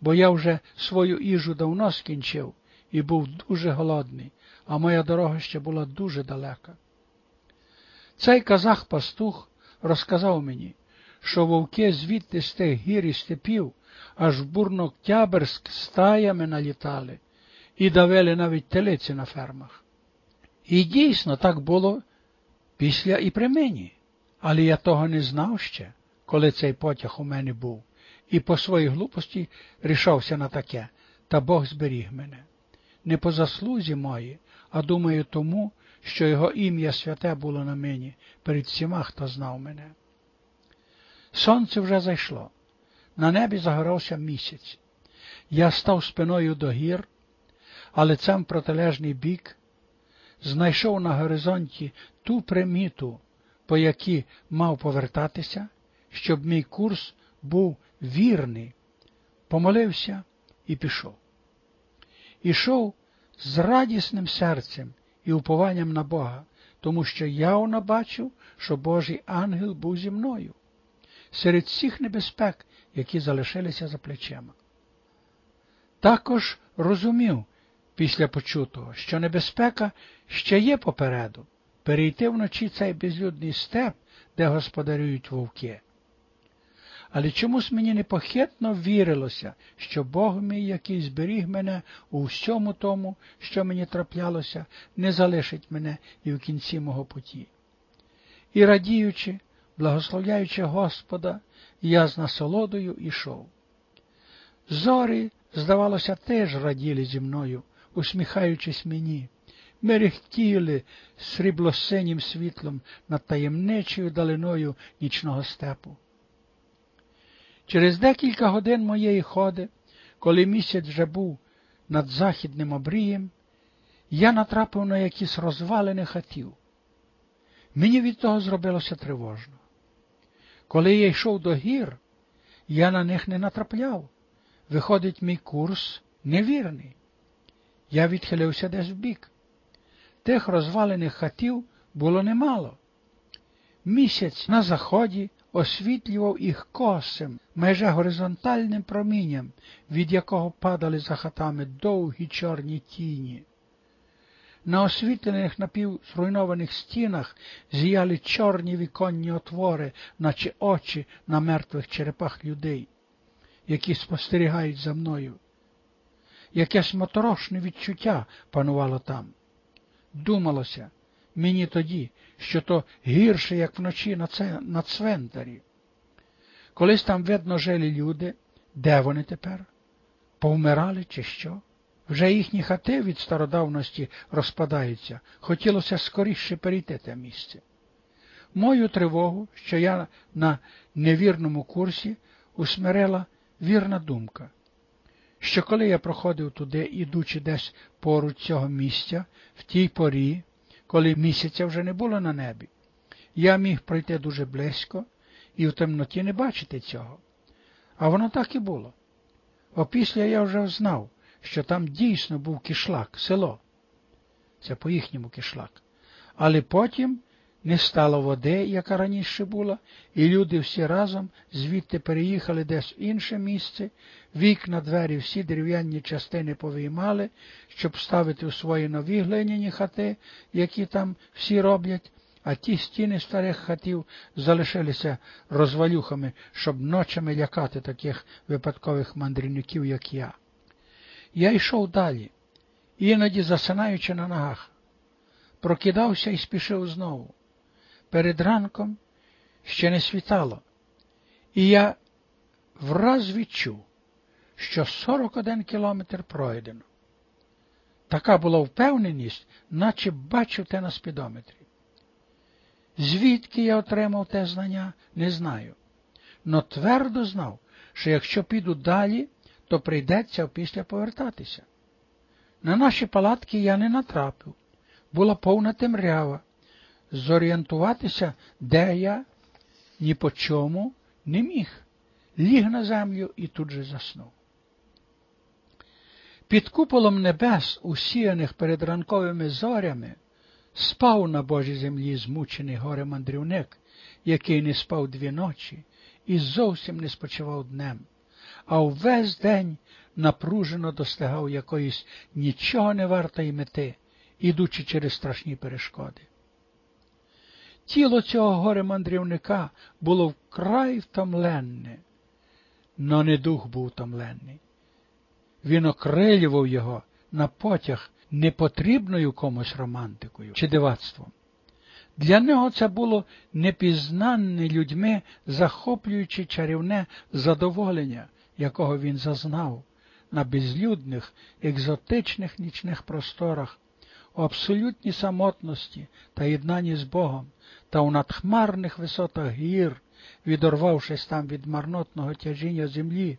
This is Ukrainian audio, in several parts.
бо я вже свою їжу давно скінчив і був дуже голодний, а моя дорога ще була дуже далека. Цей казах пастух розказав мені, що вовки звідти з тих гір і степів аж в Бурноктябрськ стаями налітали і давили навіть телиці на фермах. І дійсно так було після і при мені, але я того не знав ще, коли цей потяг у мене був, і по своїй глупості рішався на таке, та Бог зберіг мене. Не по заслузі мої, а думаю тому, що його ім'я святе було на мені перед всіма, хто знав мене. Сонце вже зайшло. На небі загорався місяць. Я став спиною до гір, а лицем протилежний бік, знайшов на горизонті ту приміту, по якій мав повертатися, щоб мій курс був вірний, помолився і пішов. Ішов з радісним серцем і упованням на Бога, тому що явно бачив, що Божий ангел був зі мною серед всіх небезпек, які залишилися за плечима. Також розумів після почутого, що небезпека ще є попереду перейти вночі цей безлюдний степ, де господарюють вовки. Але чомусь мені непохитно вірилося, що Бог мій, який зберіг мене у всьому тому, що мені траплялося, не залишить мене і в кінці мого путі. І радіючи, благословляючи Господа, я з насолодою ішов. Зорі, здавалося, теж раділи зі мною, усміхаючись мені, мерехтіли сріблосинім світлом над таємничою далиною нічного степу. Через декілька годин моєї ходи, коли місяць вже був над західним обрієм, я натрапив на якісь розвалини хатів. Мені від того зробилося тривожно. Коли я йшов до гір, я на них не натрапляв. Виходить, мій курс невірний. Я відхилився десь вбік. Тих розвалених хатів було немало. Місяць на заході освітлював їх косим, майже горизонтальним промінням, від якого падали за хатами довгі чорні тіні. На освітлених напівзруйнованих стінах зіяли чорні віконні отвори, наче очі на мертвих черепах людей, які спостерігають за мною. Якесь моторошне відчуття панувало там. Думалося мені тоді, що то гірше, як вночі на, це, на цвентарі. Колись там, видно, жили люди, де вони тепер? Повмирали, чи що? Вже їхні хати від стародавності розпадаються, хотілося скоріше перейти те місце. Мою тривогу, що я на невірному курсі, усмирила вірна думка, що коли я проходив туди, ідучи десь поруч цього місця, в тій порі, коли місяця вже не було на небі, я міг пройти дуже близько і в темноті не бачити цього. А воно так і було. Опісля я вже знав, що там дійсно був кишлак, село. Це по їхньому кишлак. Але потім не стало води, яка раніше була, і люди всі разом звідти переїхали десь в інше місце, вікна, двері, всі дерев'яні частини повиймали, щоб ставити у свої нові глиняні хати, які там всі роблять, а ті стіни старих хатів залишилися розвалюхами, щоб ночами лякати таких випадкових мандрівників, як я. Я йшов далі, іноді засинаючи на ногах, прокидався і спішив знову. Перед ранком ще не світало, і я враз відчув, що 41 кілометр пройдено. Така була впевненість, наче бачу те на спідометрі. Звідки я отримав те знання, не знаю, но твердо знав, що якщо піду далі, то прийдеться опісля повертатися. На наші палатки я не натрапив. Була повна темрява. Зорієнтуватися, де я, ні по чому не міг. Ліг на землю і тут же заснув. Під куполом небес, усіяних перед ранковими зорями, спав на Божій землі змучений горе мандрівник, який не спав дві ночі і зовсім не спочивав днем а увесь день напружено достигав якоїсь нічого не вартої мети, ідучи через страшні перешкоди. Тіло цього горе мандрівника було вкрай втомленне, но не дух був втомлений. Він окрилював його на потяг непотрібною комусь романтикою чи дивацтвом. Для нього це було непізнанне людьми, захоплюючи чарівне задоволення, якого він зазнав на безлюдних, екзотичних нічних просторах, у абсолютній самотності та єднанні з Богом, та у надхмарних висотах гір, відорвавшись там від марнотного тяжіння землі,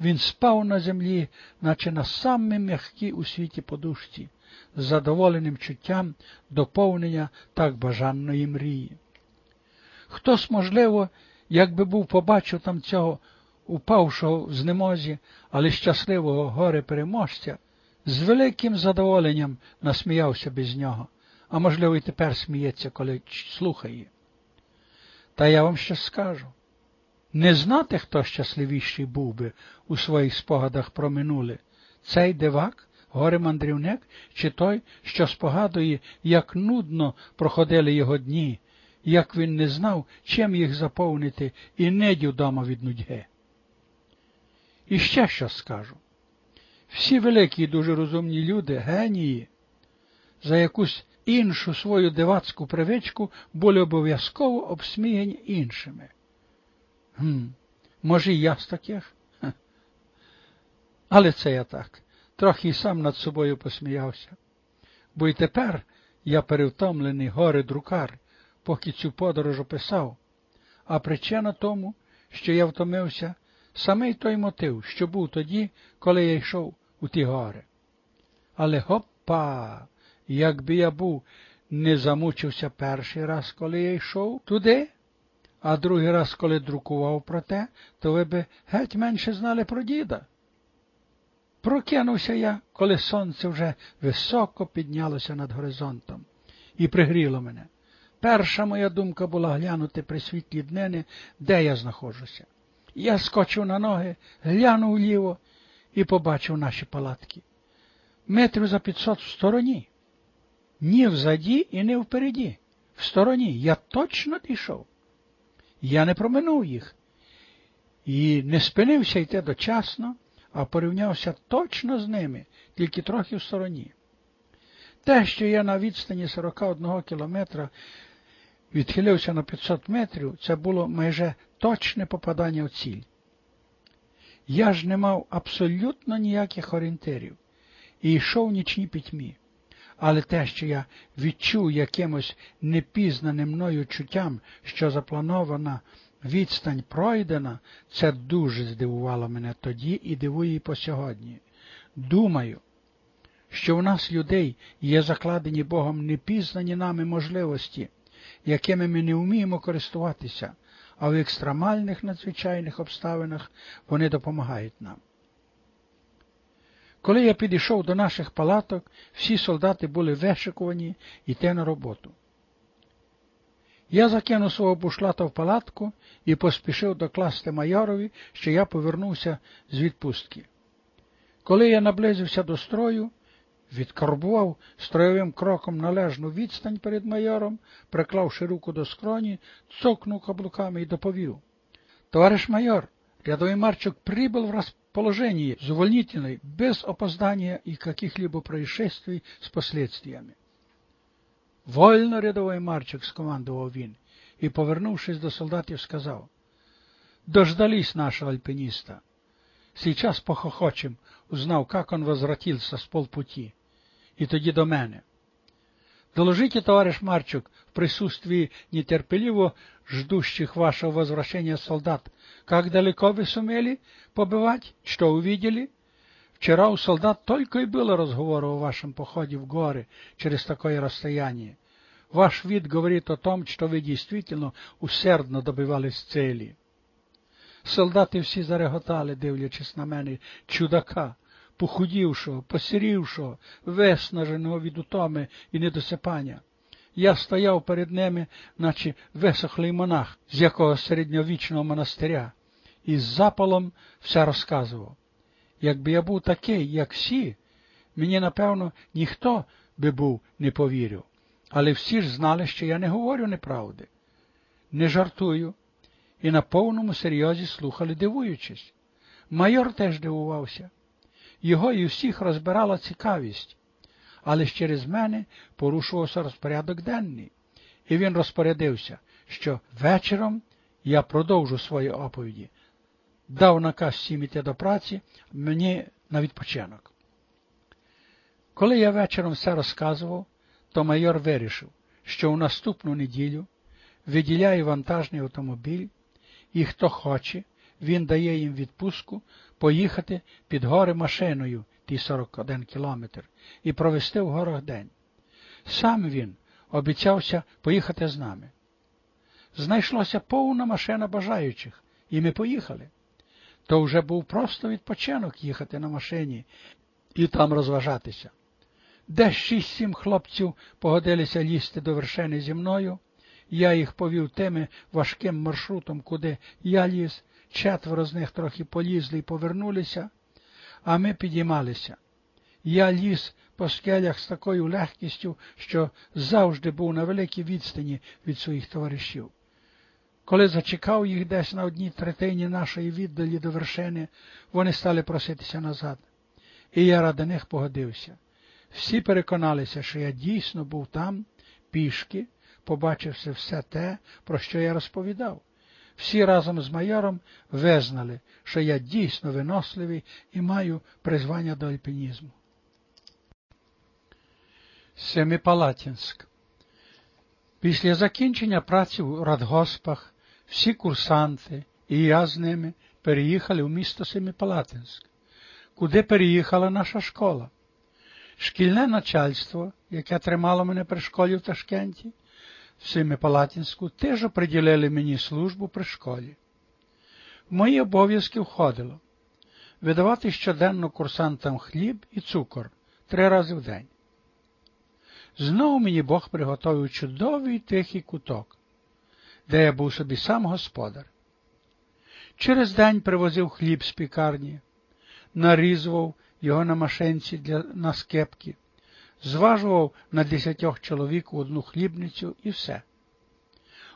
він спав на землі, наче на самій м'якій у світі подушці, з задоволеним чуттям доповнення так бажаної мрії. Хтось, можливо, якби був побачив там цього упавшого в знемозі, але щасливого горе переможця, з великим задоволенням насміявся без нього, а можливо, і тепер сміється, коли слухає. Та я вам щось скажу. Не знати, хто щасливіший був би у своїх спогадах про минуле, цей дивак, горе мандрівник, чи той, що спогадує, як нудно проходили його дні, як він не знав, чим їх заповнити, і недів дома від нудьги. І ще що скажу. Всі великі і дуже розумні люди, генії, за якусь іншу свою дивацьку привичку були обов'язково обсміяні іншими. Гм, Може, і я з таких? Але це я так, трохи й сам над собою посміявся. Бо й тепер я перевтомлений горе друкар, поки цю подорож описав, а причина тому, що я втомився, самий той мотив, що був тоді, коли я йшов у ті гори. Але гопа, якби я був не замучився перший раз, коли я йшов туди, а другий раз, коли друкував про те, то ви би геть менше знали про діда. Прокинувся я, коли сонце вже високо піднялося над горизонтом і пригріло мене. Перша моя думка була глянути при світлі днини, де я знаходжуся. Я скочив на ноги, глянув вліво і побачив наші палатки. Метрів за п'ятсот в стороні. Ні взаді і не впереді. В стороні. Я точно пішов. Я не проминув їх і не спинився йти дочасно, а порівнявся точно з ними, тільки трохи в стороні. Те, що я на відстані 41 кілометра відхилився на 500 метрів, це було майже точне попадання в ціль. Я ж не мав абсолютно ніяких орієнтирів і йшов в нічній пітьмі. Але те, що я відчув якимось непізнаним мною чуттям, що запланована відстань пройдена, це дуже здивувало мене тоді і дивує і по сьогодні. Думаю, що в нас, людей, є закладені Богом непізнані нами можливості, якими ми не вміємо користуватися, а в екстремальних надзвичайних обставинах вони допомагають нам. Коли я підійшов до наших палаток, всі солдати були вишикувані йти на роботу. Я закинув свого бушлата в палатку і поспішив докласти майорові, що я повернувся з відпустки. Коли я наблизився до строю, відкарбував строєвим кроком належну відстань перед майором, приклавши руку до скроні, цокнув каблуками і доповів. Товариш майор, рядовий марчук прибыл в расположение завольнительной, без опоздания и каких-либо происшествий з последствиями. Вольно, рядовий марчик, скомандував він і, повернувшись до солдатів, сказав. Дождались нашего альпиниста. Сейчас похохочем, узнав, как он возвратился с полпути. І тоді до мене. Доложите, товарищ Марчук, в присутствии нетерпеливо ждущих вашего возвращения солдат, как далеко вы сумели побывать, что увидели? Вчера у солдат только и было разговора о вашем походе в горы через такое расстояние. Ваш вид говорит о том, что вы действительно усердно добивались цели. Солдати всі зареготали, дивлячись на мене, чудака, похудівшого, посірівшого, виснаженого від утоми і недосипання. Я стояв перед ними, наче висохлий монах з якогось середньовічного монастиря, і з запалом все розказував. якби я був такий, як всі, мені, напевно, ніхто би був не повірив. Але всі ж знали, що я не говорю неправди, не жартую, і на повному серйозі слухали, дивуючись. Майор теж дивувався. Його і всіх розбирала цікавість, але через мене порушувався розпорядок денний, і він розпорядився, що вечором я продовжу свої оповіді, дав наказ всім іти до праці мені на відпочинок. Коли я вечором все розказував, то майор вирішив, що у наступну неділю виділяє вантажний автомобіль, і хто хоче, він дає їм відпустку поїхати під гори машиною ті 41 кілометр і провести в горах день. Сам він обіцявся поїхати з нами. Знайшлося повна машина бажаючих, і ми поїхали. То вже був просто відпочинок їхати на машині і там розважатися. Де шість-сім хлопців погодилися лізти до вершини зі мною, я їх повів тими важким маршрутом, куди я ліз, четверо з них трохи полізли і повернулися, а ми підіймалися. Я ліз по скелях з такою легкістю, що завжди був на великій відстані від своїх товаришів. Коли зачекав їх десь на одній третині нашої віддалі до вершини, вони стали проситися назад. І я ради них погодився. Всі переконалися, що я дійсно був там, пішки, побачивши все те, про що я розповідав. Всі разом з майором визнали, що я дійсно виносливий і маю призвання до альпінізму. Семипалатінськ Після закінчення праці у радгоспах всі курсанти і я з ними переїхали в місто Семипалатинськ, куди переїхала наша школа. Шкільне начальство, яке тримало мене при школі в Ташкенті, в Семипалатинську, теж оприділили мені службу при школі. В мої обов'язки входило видавати щоденно курсантам хліб і цукор три рази в день. Знову мені Бог приготовив чудовий тихий куток, де я був собі сам господар. Через день привозив хліб з пікарні, нарізував його на машинці для на скепки, зважував на десятьох чоловік одну хлібницю і все.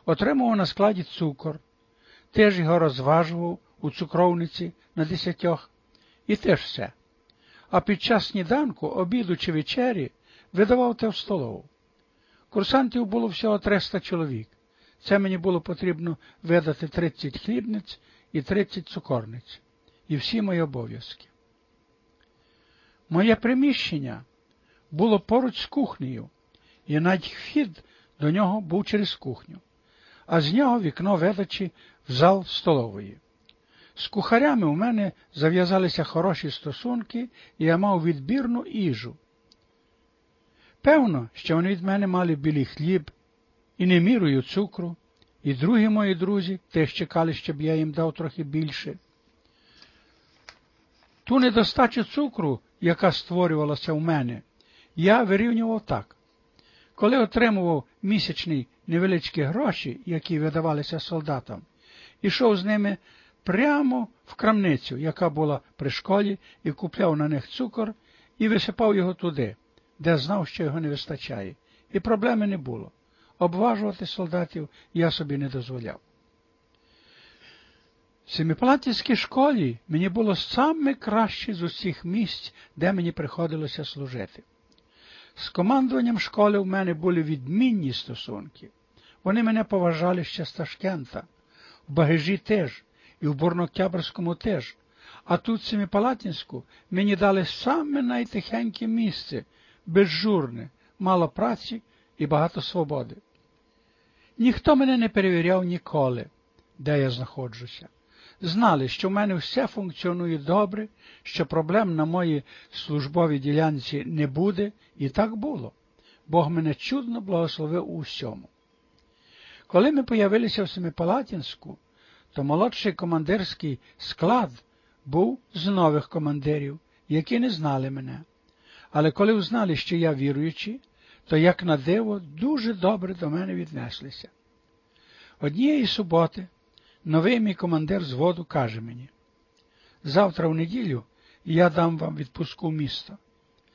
Отримував на складі цукор, теж його розважував у цукровниці на десятьох і теж все. А під час сніданку, обіду чи вечері видавав те в столову. Курсантів було всього 300 чоловік. Це мені було потрібно видати 30 хлібниць і 30 цукорниць. І всі мої обов'язки. Моє приміщення було поруч з кухнею, і навіть вхід до нього був через кухню, а з нього вікно видачі в зал столової. З кухарями у мене зав'язалися хороші стосунки, і я мав відбірну їжу. Певно, що вони від мене мали білий хліб і не мірою цукру, і другі мої друзі теж чекали, щоб я їм дав трохи більше. Ту недостачу цукру, яка створювалася в мене, я вирівнював так. Коли отримував місячні невеличкі гроші, які видавалися солдатам, ішов з ними прямо в крамницю, яка була при школі, і купляв на них цукор і висипав його туди де знав, що його не вистачає, і проблеми не було. Обважувати солдатів я собі не дозволяв. В Семипалатівській школі мені було саме краще з усіх місць, де мені приходилося служити. З командуванням школи в мене були відмінні стосунки. Вони мене поважали ще з Ташкента, в Багажі теж, і в Бурноктябрському теж. А тут, в Семипалатинську, мені дали саме найтихеньке місце, безжурне, мало праці і багато свободи. Ніхто мене не перевіряв ніколи, де я знаходжуся. Знали, що в мене все функціонує добре, що проблем на моїй службовій ділянці не буде, і так було. Бог мене чудно благословив у всьому. Коли ми появилися в Семипалатінську, то молодший командирський склад був з нових командирів, які не знали мене. Але коли узнали, що я віруючий, то, як на диво, дуже добре до мене віднеслися. Однієї суботи новий мій командир зводу каже мені, завтра в неділю я дам вам відпустку міста.